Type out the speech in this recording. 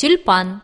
тюльпан